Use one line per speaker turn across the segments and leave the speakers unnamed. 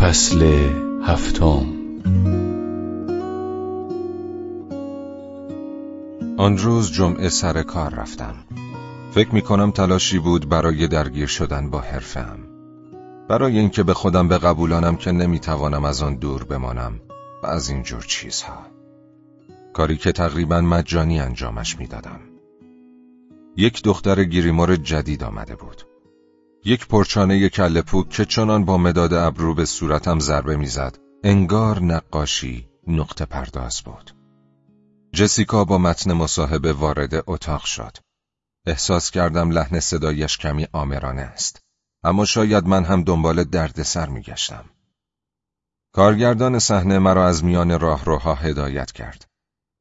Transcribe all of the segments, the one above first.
فصل هفتم.
آن روز جمعه سر کار رفتم. فکر می کنم تلاشی بود برای درگیر شدن با حرفم برای اینکه به خودم بقبولانم که نمی‌توانم از آن دور بمانم و از این جور چیزها. کاری که تقریبا مجانی انجامش می‌دادم. یک دختر گیریمور جدید آمده بود. یک پرچانه کله پوک که چنان با مداد ابرو به صورتم ضربه می‌زد انگار نقاشی نقطه پرداز بود. جسیکا با متن مصاحبه وارد اتاق شد. احساس کردم لحن صدایش کمی آمرانه است. اما شاید من هم دنبال دردسر میگشتم. کارگردان صحنه مرا از میان راهروها هدایت کرد.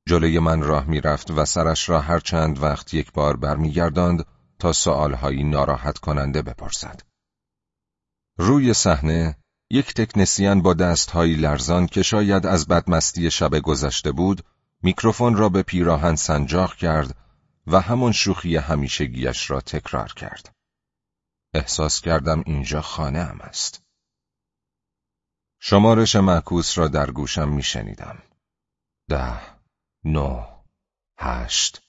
جلوی من راه می‌رفت و سرش را هر چند وقت یک بار برمیگرداند تا سوالهایی ناراحت کننده بپرسد. روی صحنه یک تکنسیان با دستهایی لرزان که شاید از بدمستی شب گذشته بود، میکروفون را به پیراهن سنجاق کرد و همان شوخی همیشگیش را تکرار کرد. احساس کردم اینجا خانه هم است. شمارش معکوس را در گوشم میشنیدم. ده، نه، هشت.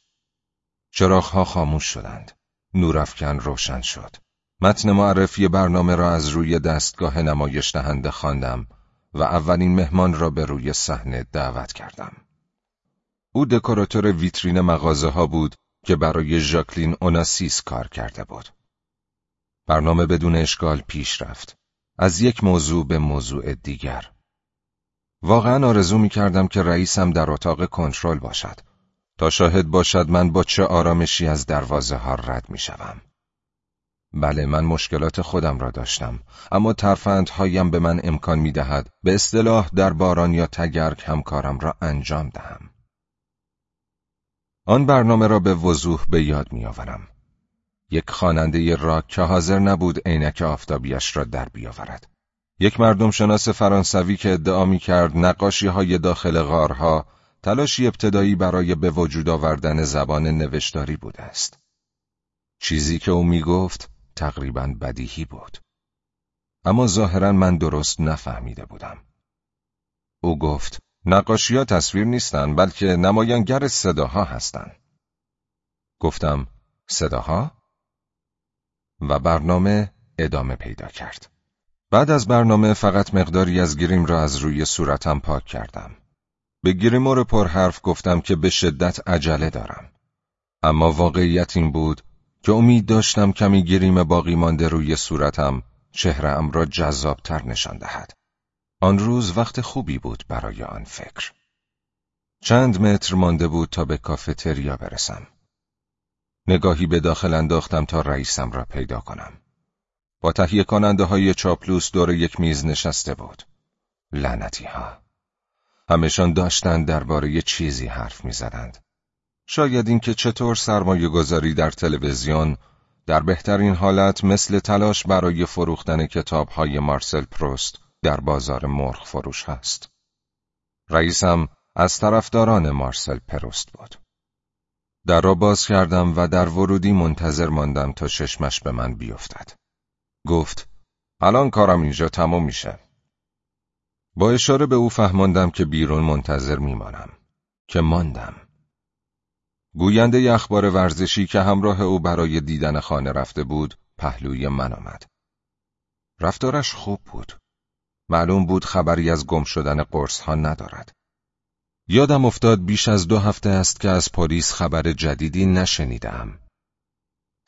چراغها خاموش شدند. نورافکن روشن شد. متن معرفی برنامه را از روی دستگاه نمایش دهنده خواندم و اولین مهمان را به روی صحنه دعوت کردم. او دکوراتور ویترین مغازه ها بود که برای ژاکلین اوناسیس کار کرده بود. برنامه بدون اشکال پیش رفت. از یک موضوع به موضوع دیگر. واقعا آرزو می کردم که رئیسم در اتاق کنترل باشد تا شاهد باشد من با چه آرامشی از دروازه ها رد می شوم. بله من مشکلات خودم را داشتم اما ترفندهایم به من امکان می دهد به اصطلاح در باران یا تگرگ همکارم را انجام دهم. آن برنامه را به وضوح به یاد می آورم. یک خواننده راک که حاضر نبود عینک آفتابیش را در بیاورد. یک مردم شناس فرانسوی که ادعا می کرد نقاشی های داخل غارها تلاشی ابتدایی برای به وجود آوردن زبان نوشتاری بوده است. چیزی که او می گفت تقریبا بدیهی بود. اما ظاهرا من درست نفهمیده بودم. او گفت نقاشی ها تصویر نیستند بلکه نمایانگر صداها هستند. گفتم صداها؟ و برنامه ادامه پیدا کرد. بعد از برنامه فقط مقداری از گریم را از روی صورتم پاک کردم. به گریمور پرحرف گفتم که به شدت عجله دارم. اما واقعیت این بود که امید داشتم کمی گریم باقی مانده روی صورتم چهرهام را جذابتر نشان دهد. آن روز وقت خوبی بود برای آن فکر. چند متر مانده بود تا به کافتریا برسم. نگاهی به داخل انداختم تا رئیسم را پیدا کنم. با تهیه کننده های چاپلوس دور یک میز نشسته بود. لعنتی ها. همشان داشتند درباره چیزی حرف می‌زدند. شاید اینکه چطور سرمایه گذاری در تلویزیون در بهترین حالت مثل تلاش برای فروختن کتاب های مارسل پروست در بازار مرغ فروش هست. رئیسم از طرفداران مارسل پروست بود. در را باز کردم و در ورودی منتظر ماندم تا ششمش به من بیفتد. گفت الان کارم اینجا تمام میشه. با اشاره به او فهماندم که بیرون منتظر میمانم. که ماندم. گوینده اخبار ورزشی که همراه او برای دیدن خانه رفته بود پهلوی من آمد. رفتارش خوب بود. معلوم بود خبری از گم شدن قرص ها ندارد. یادم افتاد بیش از دو هفته است که از پلیس خبر جدیدی نشنیدم.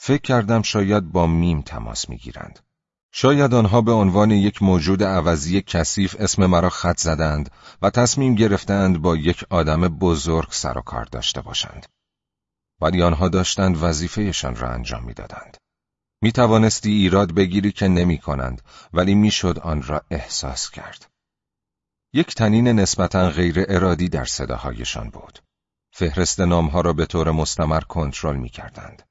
فکر کردم شاید با میم تماس می‌گیرند. شاید آنها به عنوان یک موجود عوضی کثیف اسم مرا خط زدند و تصمیم گرفتند با یک آدم بزرگ سر و کار داشته باشند. ولی آنها داشتند وظیفهشان را انجام می‌دادند. می توانستی ایراد بگیری که نمی کنند ولی می‌شد آن را احساس کرد. یک تنین نسبتا غیر ارادی در صداهایشان بود. فهرست نامها را به طور مستمر کنترل می کردند.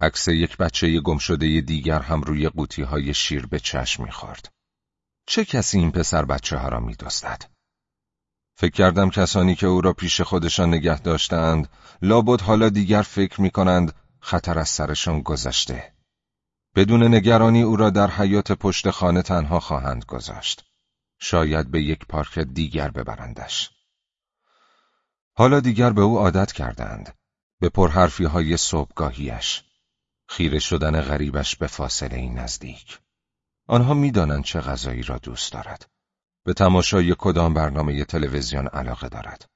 عکس یک بچه گمشده دیگر هم روی قوطی های شیر به چشم می‌خورد. چه کسی این پسر بچه ها را میدوستد؟ فکر کردم کسانی که او را پیش خودشان نگه داشتند لابد حالا دیگر فکر می کنند خطر از سرشان گذشته. بدون نگرانی او را در حیات پشت خانه تنها خواهند گذاشت. شاید به یک پارک دیگر ببرندش. حالا دیگر به او عادت کردند. به پرحرفی های صبحگاهیش. خیره شدن غریبش به فاصله این نزدیک. آنها می‌دانند چه غذایی را دوست دارد. به تماشای کدام برنامه تلویزیون علاقه دارد.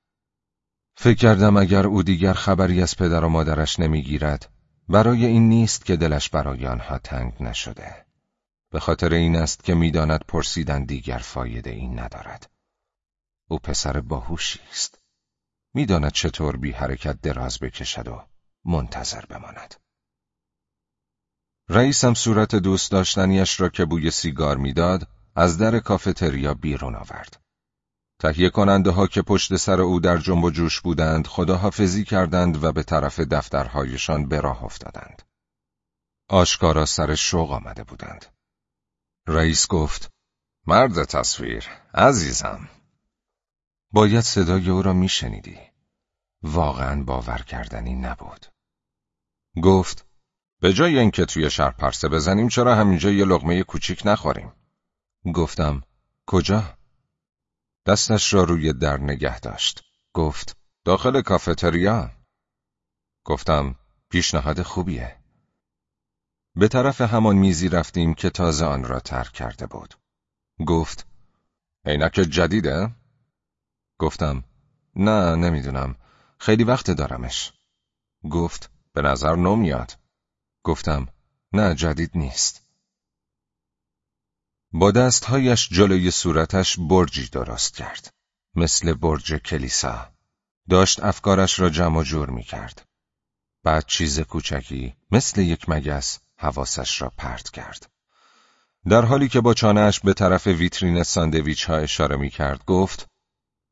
فکر کردم اگر او دیگر خبری از پدر و مادرش نمی‌گیرد برای این نیست که دلش برای آنها تنگ نشده. به خاطر این است که می‌داند پرسیدن دیگر فایده این ندارد. او پسر باهوشی است. می‌داند چطور بی حرکت دراز بکشد و منتظر بماند. رئیسم صورت دوست داشتنیش را که بوی سیگار می‌داد از در کافتریا بیرون آورد. تهیه کننده ها که پشت سر او در جنب و جوش بودند خداحافظی کردند و به طرف دفترهایشان به راه افتادند. آشکارا سر شوق آمده بودند. رئیس گفت مرد تصویر عزیزم باید صدای او را میشنیدی واقعا باور کردنی نبود گفت به جای اینکه توی شهر پرسه بزنیم چرا همینجا یه لغمه کوچیک نخوریم گفتم کجا دستش را روی در نگه داشت گفت داخل کافتریا گفتم پیشنهاد خوبیه به طرف همان میزی رفتیم که تازه آن را ترک کرده بود. گفت عینک جدیده؟ گفتم نه نمی‌دونم خیلی وقت دارمش. گفت به نظر نمیاد. گفتم نه جدید نیست. با دستهایش جلوی صورتش برجی درست کرد. مثل برج کلیسا. داشت افکارش را جمع و جور می کرد. بعد چیز کوچکی مثل یک مگس حواسش را پرت کرد. در حالی که با چانهش به طرف ویترین ساندویچ ها اشاره می کرد گفت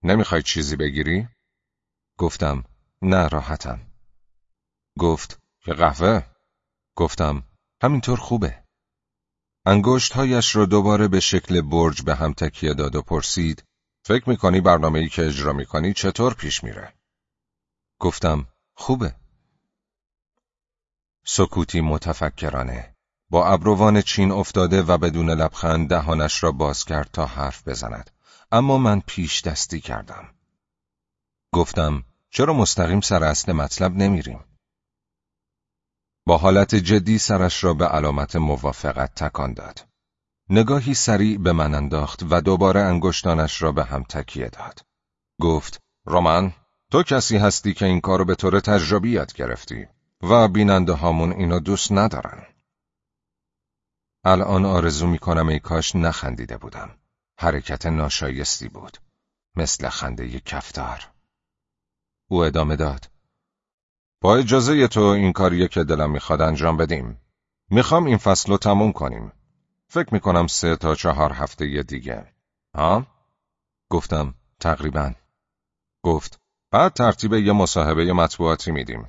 نمی‌خوای چیزی بگیری؟ گفتم نه راحتم. گفت یه قهوه؟ گفتم همینطور خوبه. انگشتهایش را دوباره به شکل برج به هم تکیه داد و پرسید فکر می‌کنی برنامه ای که اجرا می‌کنی چطور پیش میره؟ گفتم خوبه. سکوتی متفکرانه با ابروان چین افتاده و بدون لبخند دهانش را باز کرد تا حرف بزند اما من پیش دستی کردم گفتم چرا مستقیم سر اصل مطلب نمیریم با حالت جدی سرش را به علامت موافقت تکان داد نگاهی سریع به من انداخت و دوباره انگشتانش را به هم تکیه داد گفت رومن تو کسی هستی که این کارو به طور تجربی یاد گرفتی و بیننده هامون اینو دوست ندارن. الان آرزو می‌کنم ای کاش نخندیده بودم. حرکت ناشایستی بود. مثل خنده کفتار. او ادامه داد. با اجازه تو این کاریه که دلم می‌خواد انجام بدیم. می‌خوام این فصل رو تموم کنیم. فکر می‌کنم سه تا چهار هفته دیگه. ها؟ گفتم تقریبا. گفت بعد ترتیب یه مصاحبه مطبوعاتی میدیم.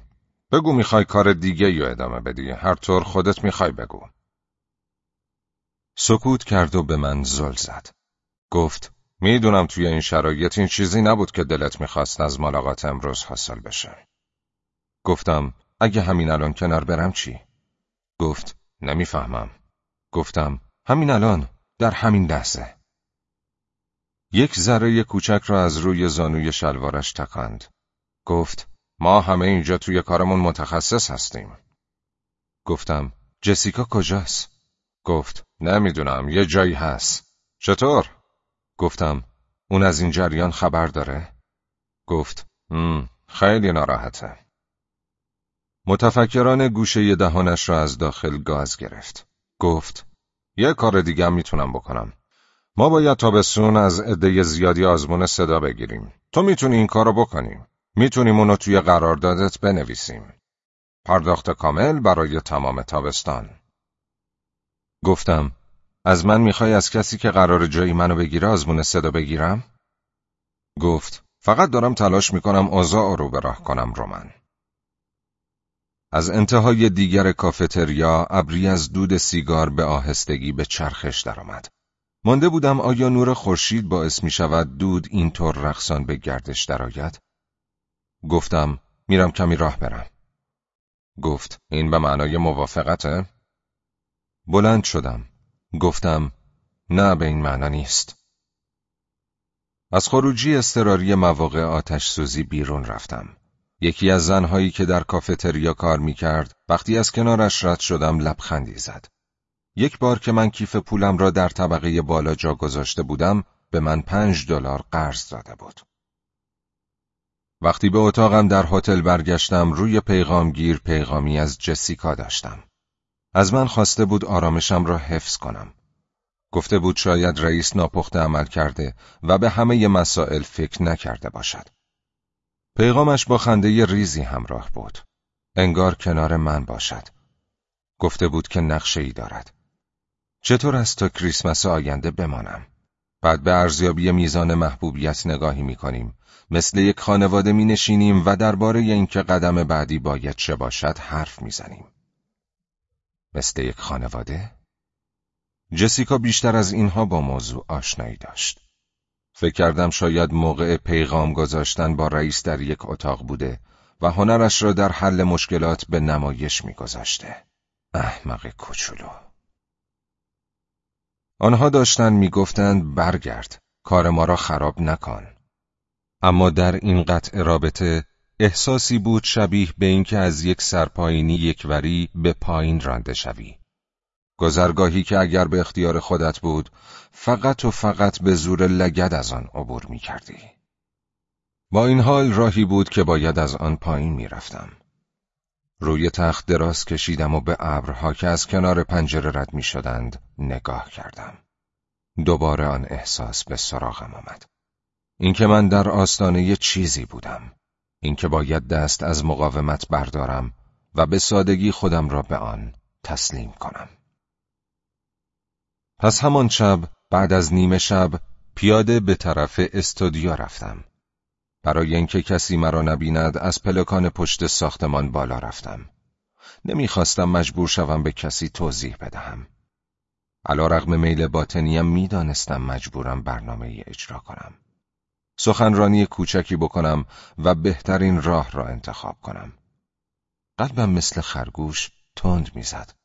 بگو می‌خوای کار دیگه یا ادامه بدی هر طور خودت می‌خوای بگو سکوت کرد و به من زل زد گفت می‌دونم توی این شرایط این چیزی نبود که دلت می‌خواست از ملاقات امروز حاصل بشه گفتم اگه همین الان کنار برم چی؟ گفت نمی‌فهمم گفتم همین الان در همین لحظه یک ذره کوچک را از روی زانوی شلوارش تکاند گفت ما همه اینجا توی کارمون متخصص هستیم. گفتم جسیکا کجاست؟ گفت نمی‌دونم یه جایی هست. چطور؟ گفتم اون از این جریان خبر داره؟ گفت خیلی ناراحته. متفکران گوشه دهانش را از داخل گاز گرفت. گفت یه کار دیگه می‌تونم بکنم. ما باید تابستون از عده زیادی آزمون صدا بگیریم. تو می‌تونی این کارو بکنی. می‌تونیم اونو توی قراردادت بنویسیم. پرداخت کامل برای تمام تابستان. گفتم از من می‌خوای از کسی که قرار جایی منو بگیره آزمون صدا بگیرم؟ گفت فقط دارم تلاش می‌کنم اوضاع رو به راه کنم رومن. از انتهای دیگر کافتریا ابری از دود سیگار به آهستگی به چرخش درآمد. مانده بودم آیا نور خورشید باعث می شود دود اینطور رقصان به گردش درآید؟ گفتم میرم کمی راه برم. گفت این به معنای موافقته؟ بلند شدم. گفتم نه به این معنا نیست. از خروجی استراری مواقع آتش سوزی بیرون رفتم. یکی از زنهایی که در کافتریا کار می کرد وقتی از کنارش رد شدم لبخندی زد. یک بار که من کیف پولم را در طبقه بالا جا گذاشته بودم به من پنج دلار قرض داده بود. وقتی به اتاقم در هتل برگشتم روی پیغامگیر پیغامی از جسیکا داشتم. از من خواسته بود آرامشم را حفظ کنم. گفته بود شاید رئیس ناپخته عمل کرده و به همه مسائل فکر نکرده باشد. پیغامش با خنده ریزی همراه بود. انگار کنار من باشد. گفته بود که نقشه ای دارد. چطور است تا کریسمس آینده بمانم؟ بعد به ارزیابی میزان محبوبیت نگاهی می کنیم. مثل یک خانواده می نشینیم و درباره اینکه قدم بعدی باید چه باشد حرف می زنیم. مثل یک خانواده؟ جسیکا بیشتر از اینها با موضوع آشنایی داشت. فکر کردم شاید موقع پیغام گذاشتن با رئیس در یک اتاق بوده و هنرش را در حل مشکلات به نمایش میگذاشته. احمق کوچولو. آنها داشتن می‌گفتند برگرد، کار ما را خراب نکن. اما در این قطع رابطه احساسی بود شبیه به اینکه از یک سرپایینی یکوری به پایین رانده شوی. گذرگاهی که اگر به اختیار خودت بود فقط و فقط به زور لگد از آن عبور می کردی. با این حال راهی بود که باید از آن پایین می رفتم. روی تخت دراز کشیدم و به ابرها که از کنار پنجره رد می شدند نگاه کردم. دوباره آن احساس به سراغم آمد. اینکه من در آستانه چیزی بودم. اینکه باید دست از مقاومت بردارم و به سادگی خودم را به آن تسلیم کنم. پس همان شب بعد از نیمه شب پیاده به طرف استودیو رفتم. برای اینکه کسی مرا نبیند از پلکان پشت ساختمان بالا رفتم. نمی‌خواستم مجبور شوم به کسی توضیح بدهم. علا رغم میل باطنیم می‌دانستم مجبورم برنامه اجرا کنم. سخنرانی کوچکی بکنم و بهترین راه را انتخاب کنم. قلبم مثل خرگوش تند می‌زد.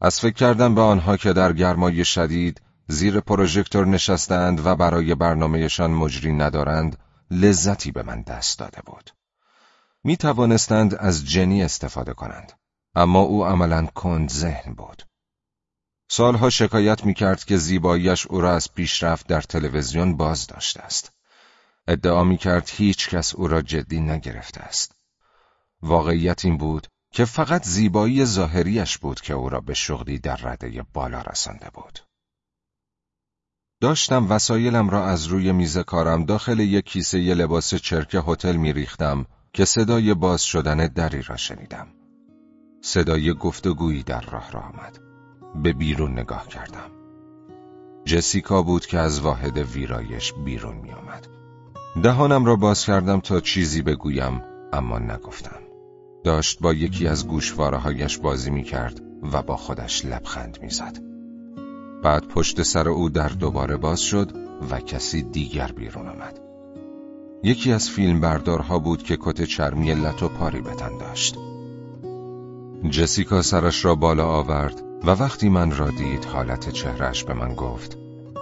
از فکر کردن به آنها که در گرمای شدید زیر پروژکتور نشستند و برای برنامهشان مجری ندارند لذتی به من دست داده بود. می توانستند از جنی استفاده کنند اما او عملا کند ذهن بود. سالها شکایت می کرد که زیباییش او را از پیشرفت در تلویزیون باز داشته است. ادعا می کرد هیچ کس او را جدی نگرفته است. واقعیت این بود که فقط زیبایی ظاهریش بود که او را به شغلی در رده بالا رسانده بود. داشتم وسایلم را از روی میز کارم داخل یک کیسه ی لباس چرک هتل میریختم که صدای باز شدن دری را شنیدم. صدای گفتگویی در راه را آمد. به بیرون نگاه کردم. جسیکا بود که از واحد ویرایش بیرون می آمد. دهانم را باز کردم تا چیزی بگویم اما نگفتم. داشت با یکی از گوشوارهایش بازی می کرد و با خودش لبخند می زد. بعد پشت سر او در دوباره باز شد و کسی دیگر بیرون آمد. یکی از فیلم بردارها بود که کت چرمی لط و پاری بتن داشت. جسیکا سرش را بالا آورد و وقتی من را دید حالت چهرش به من گفت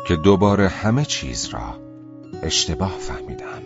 که دوباره همه چیز را اشتباه فهمیدم.